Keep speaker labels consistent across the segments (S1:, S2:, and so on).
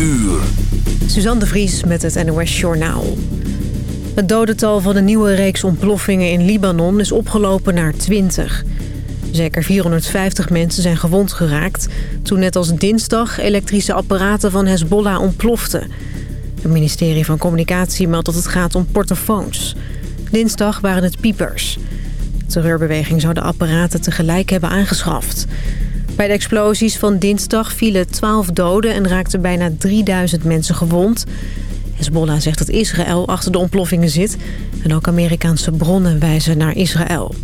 S1: uur.
S2: Suzanne de Vries met het NOS Journaal. Het dodental van de nieuwe reeks ontploffingen in Libanon is opgelopen naar 20. Zeker 450 mensen zijn gewond geraakt... toen net als dinsdag elektrische apparaten van Hezbollah ontploften. Het ministerie van Communicatie meldt dat het gaat om portofoons. Dinsdag waren het piepers. De terreurbeweging zou de apparaten tegelijk hebben aangeschaft... Bij de explosies van dinsdag vielen 12 doden en raakten bijna 3000 mensen gewond. Hezbollah zegt dat Israël achter de ontploffingen zit... en ook Amerikaanse bronnen wijzen naar Israël.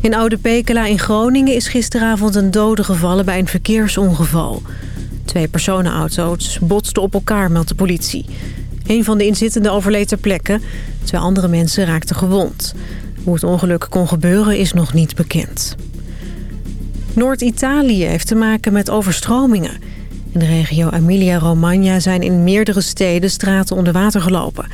S2: In Oude Pekela in Groningen is gisteravond een dode gevallen bij een verkeersongeval. Twee personenauto's botsten op elkaar, meldt de politie. Een van de inzittenden overleed ter plekke. Twee andere mensen raakten gewond. Hoe het ongeluk kon gebeuren is nog niet bekend. Noord-Italië heeft te maken met overstromingen. In de regio Emilia-Romagna zijn in meerdere steden straten onder water gelopen.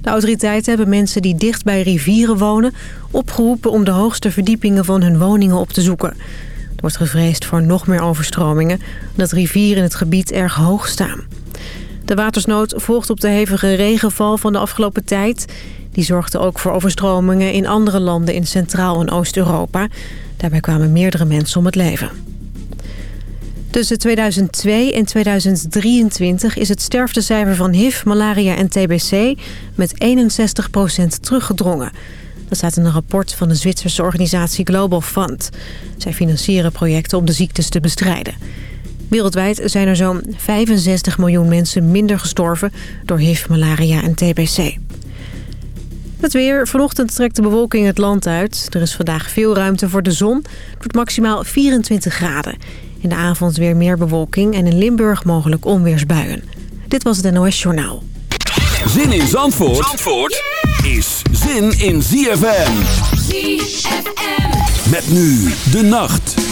S2: De autoriteiten hebben mensen die dicht bij rivieren wonen... opgeroepen om de hoogste verdiepingen van hun woningen op te zoeken. Er wordt gevreesd voor nog meer overstromingen... omdat rivieren in het gebied erg hoog staan. De watersnood volgt op de hevige regenval van de afgelopen tijd. Die zorgde ook voor overstromingen in andere landen in Centraal- en Oost-Europa... Daarbij kwamen meerdere mensen om het leven. Tussen 2002 en 2023 is het sterftecijfer van HIV, malaria en TBC met 61% teruggedrongen. Dat staat in een rapport van de Zwitserse organisatie Global Fund. Zij financieren projecten om de ziektes te bestrijden. Wereldwijd zijn er zo'n 65 miljoen mensen minder gestorven door HIV, malaria en TBC. Het weer. Vanochtend trekt de bewolking het land uit. Er is vandaag veel ruimte voor de zon. Het wordt maximaal 24 graden. In de avond weer meer bewolking en in Limburg mogelijk onweersbuien. Dit was het NOS Journaal.
S1: Zin in Zandvoort, Zandvoort is zin in ZFM. ZFM. Met nu de nacht.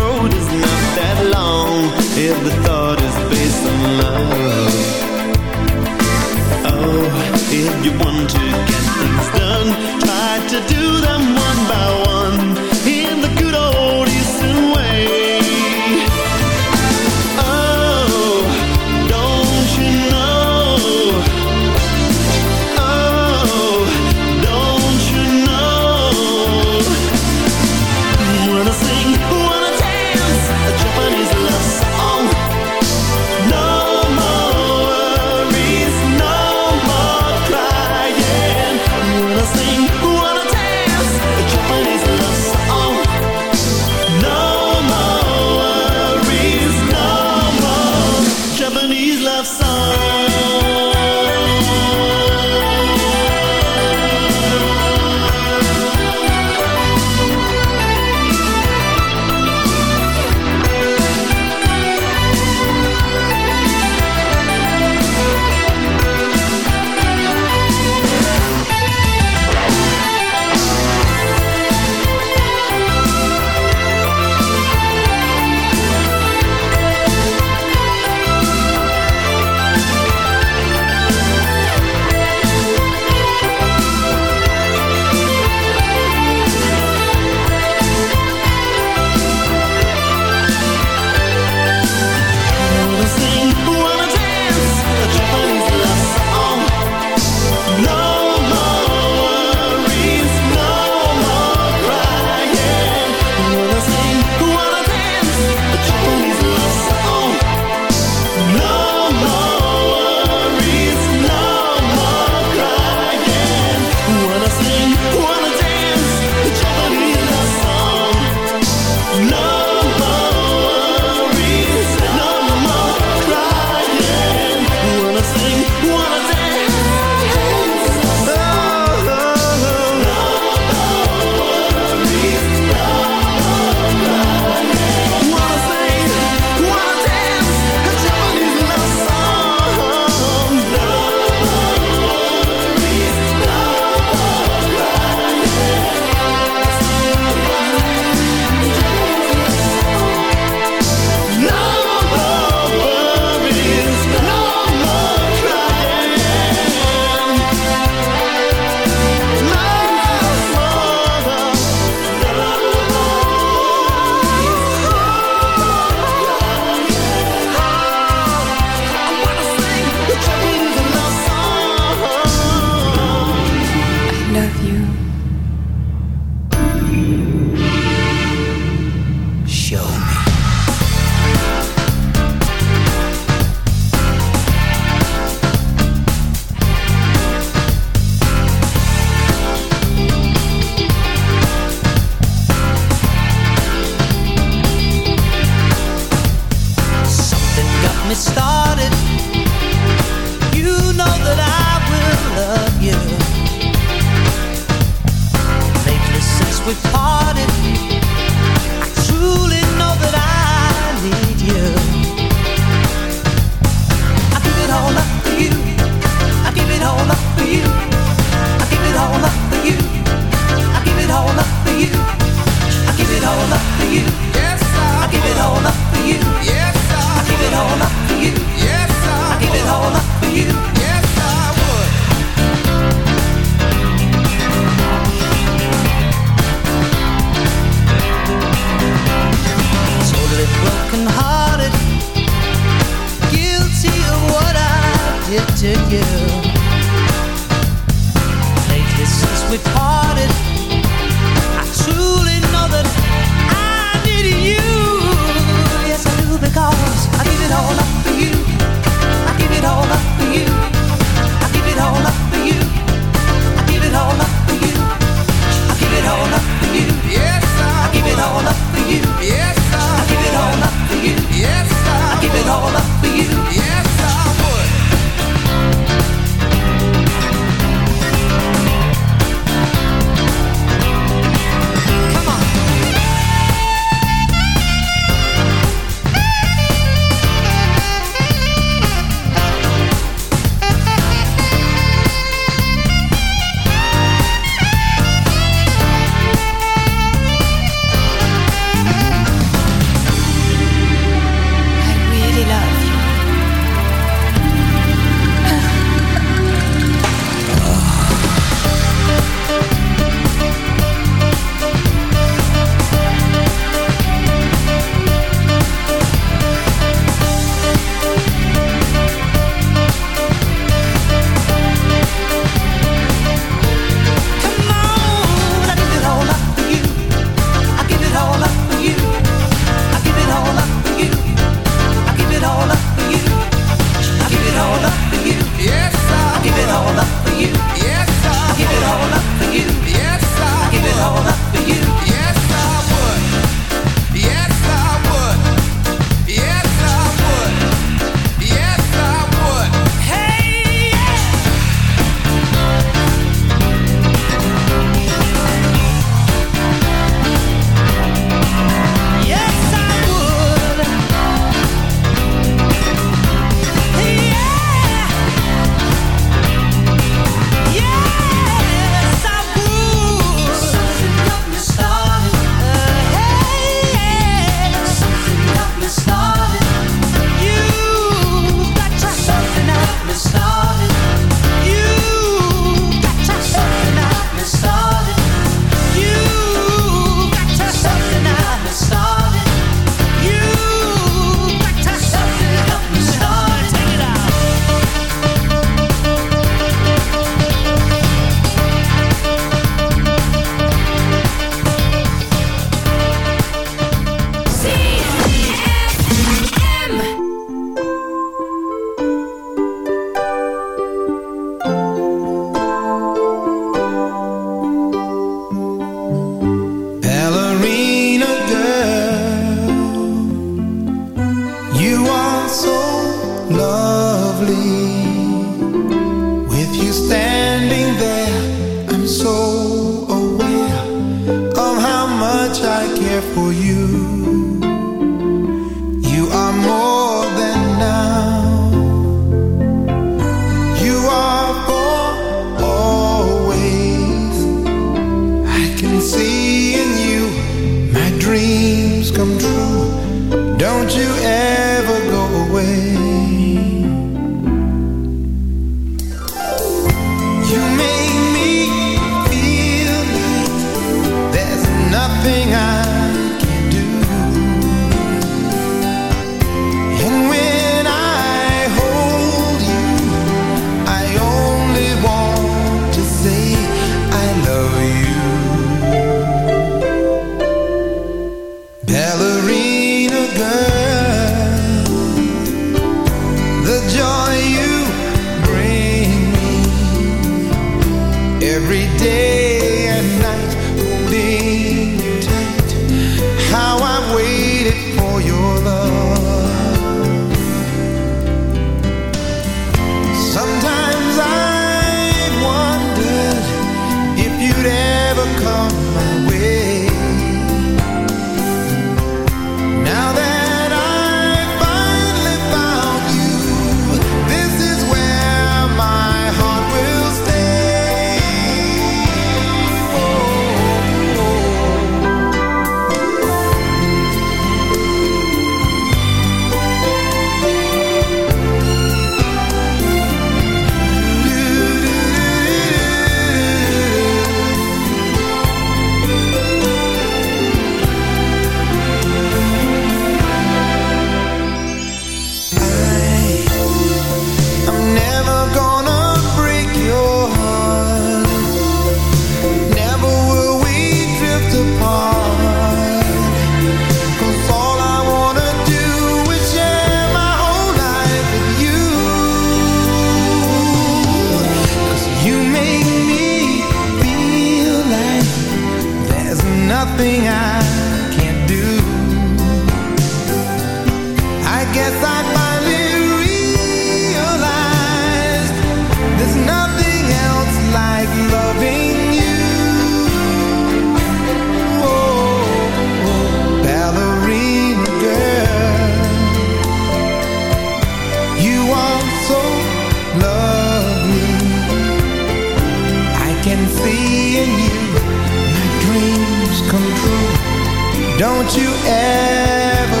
S3: dreams come true. Don't you ever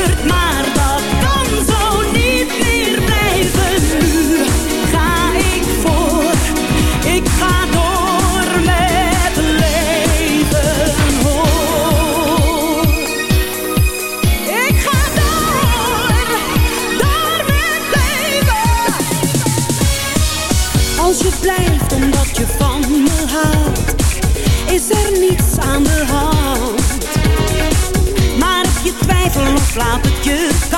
S3: hurt my slaap het je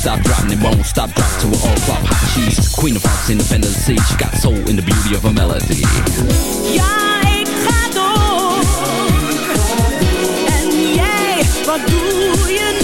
S3: stop, dropping it won't stop, drop to an all-flop hot cheese. Queen of Hearts, independent sea, she got soul in the beauty of a melody.
S4: Ja, ik ga door. En jij, wat doe je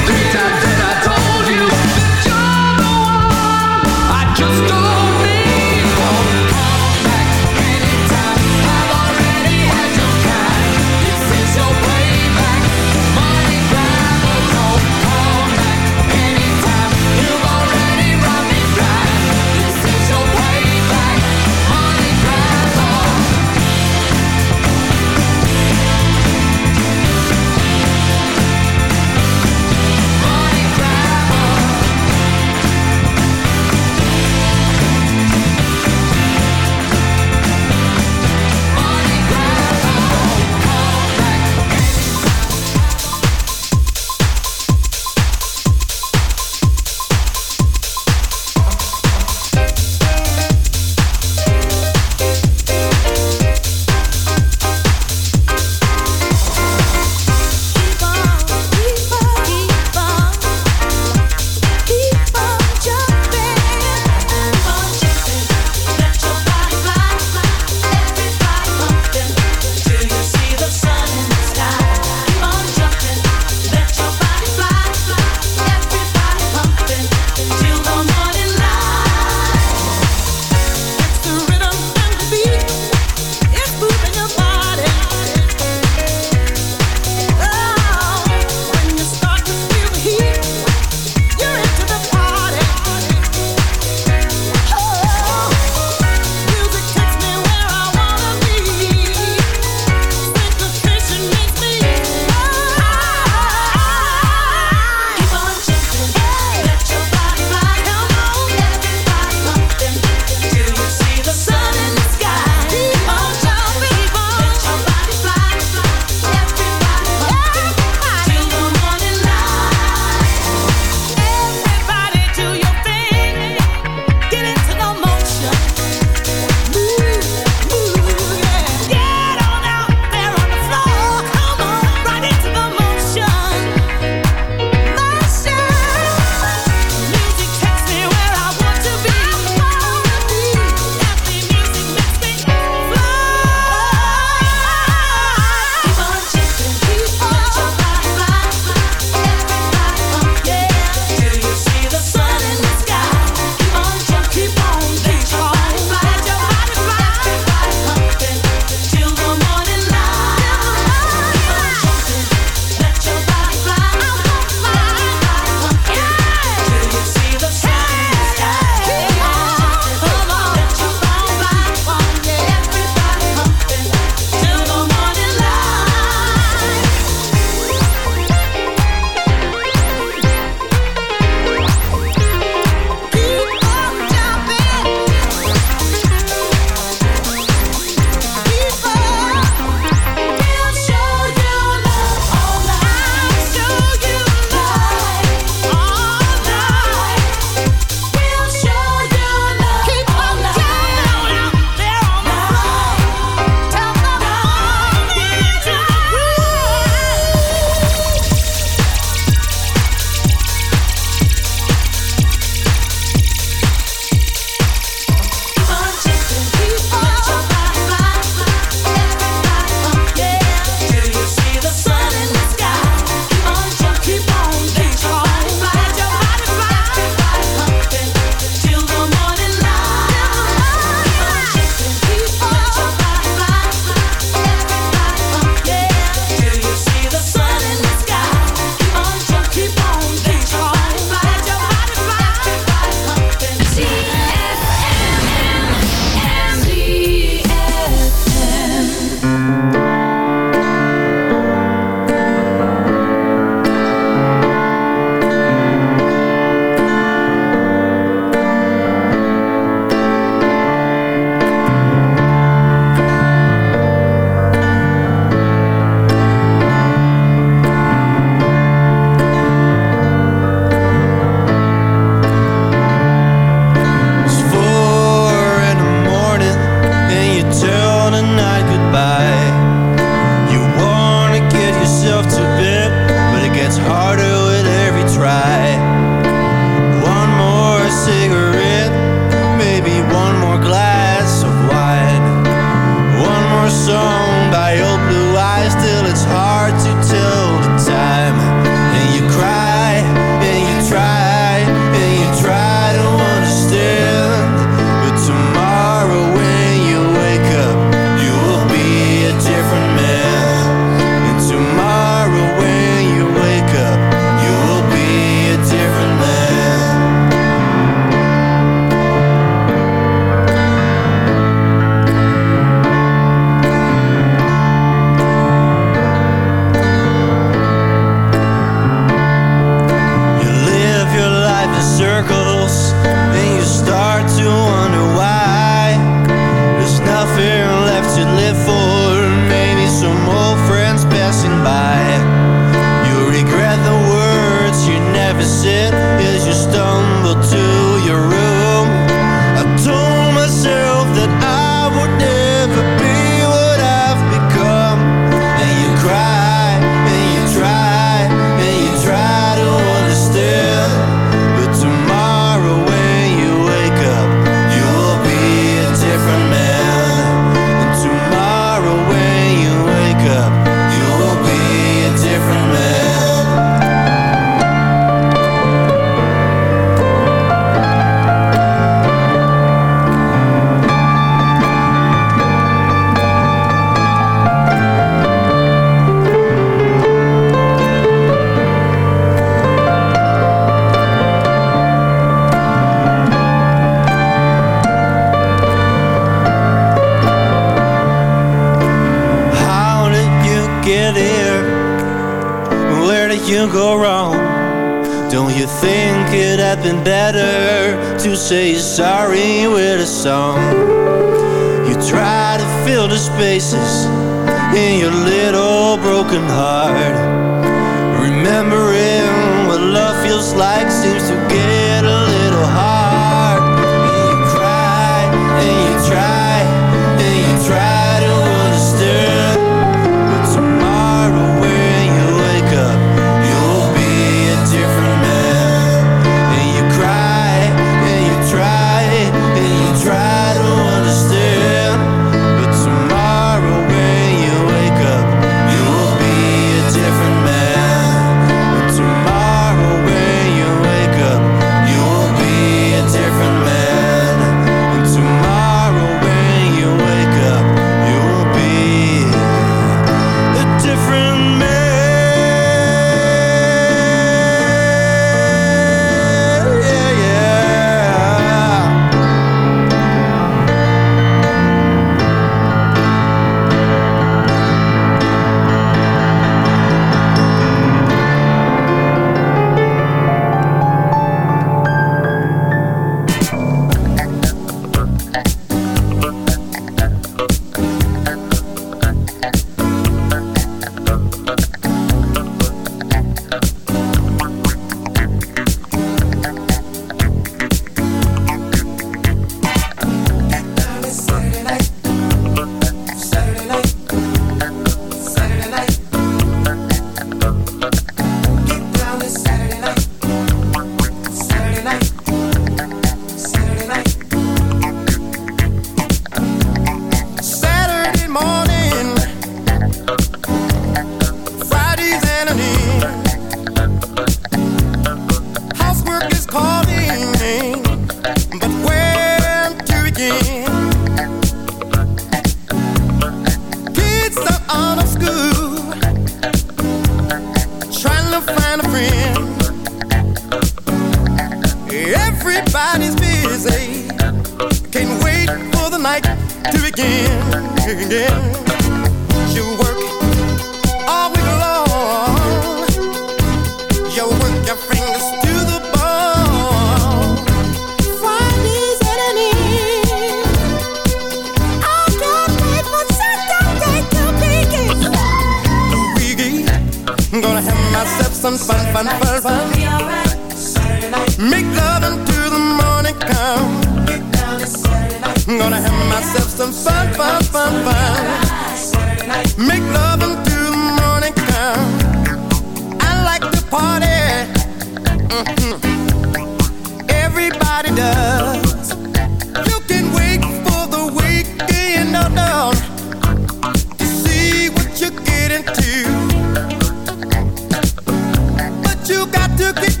S5: you got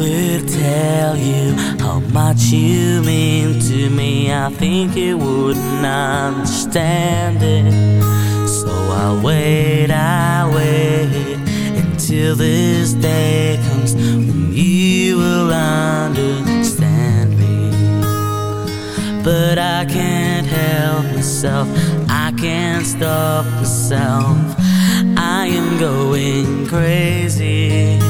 S4: would tell you how much you mean to me, I think you wouldn't understand it. So I'll wait, I'll wait until this day comes when you will understand me. But I can't help myself, I can't stop myself. I am going crazy.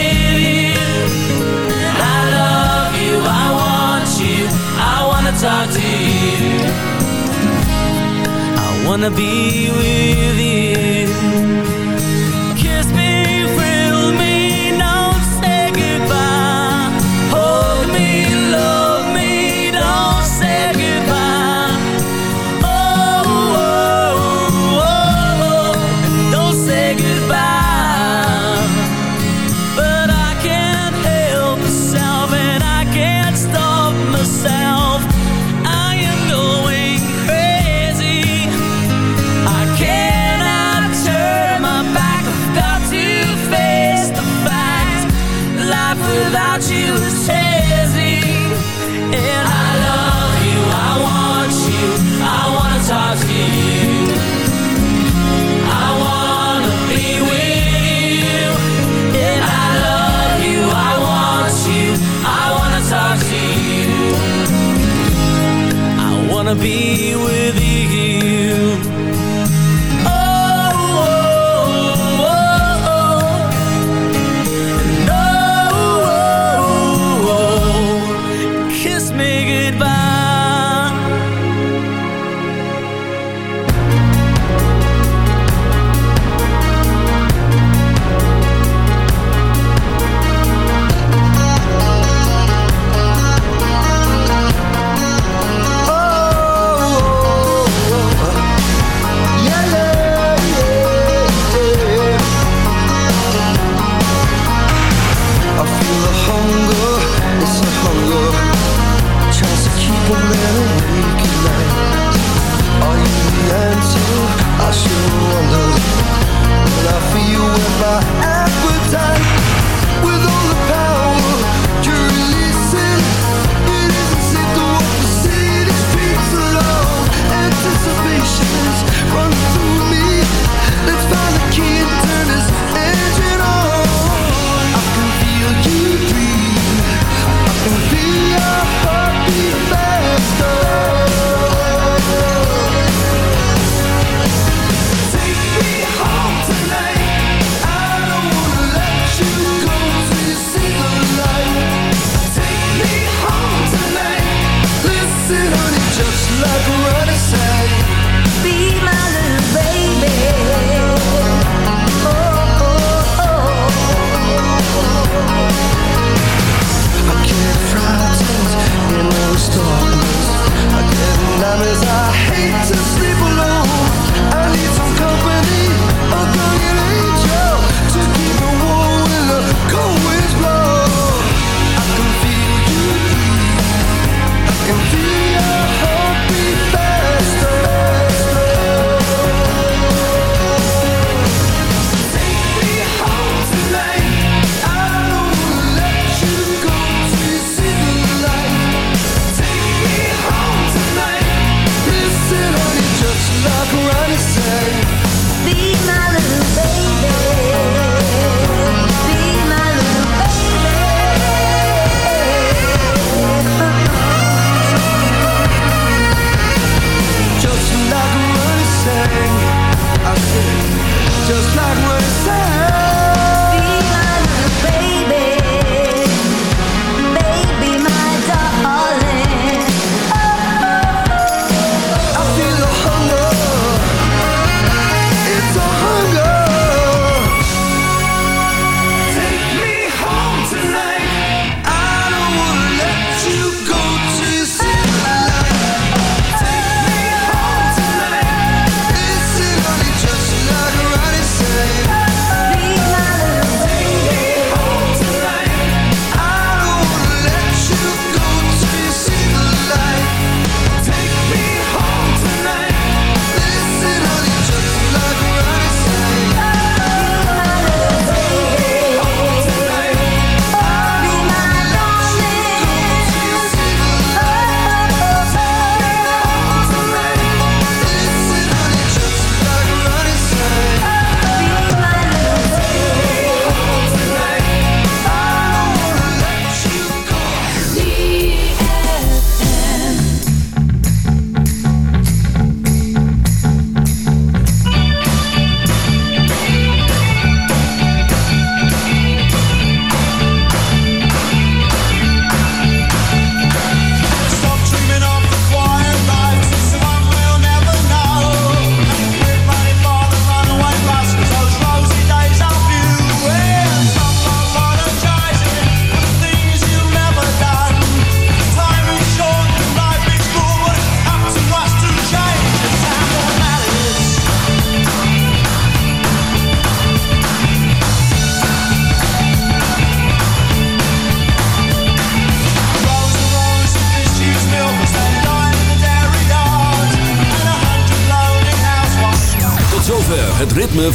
S4: I wanna be with you.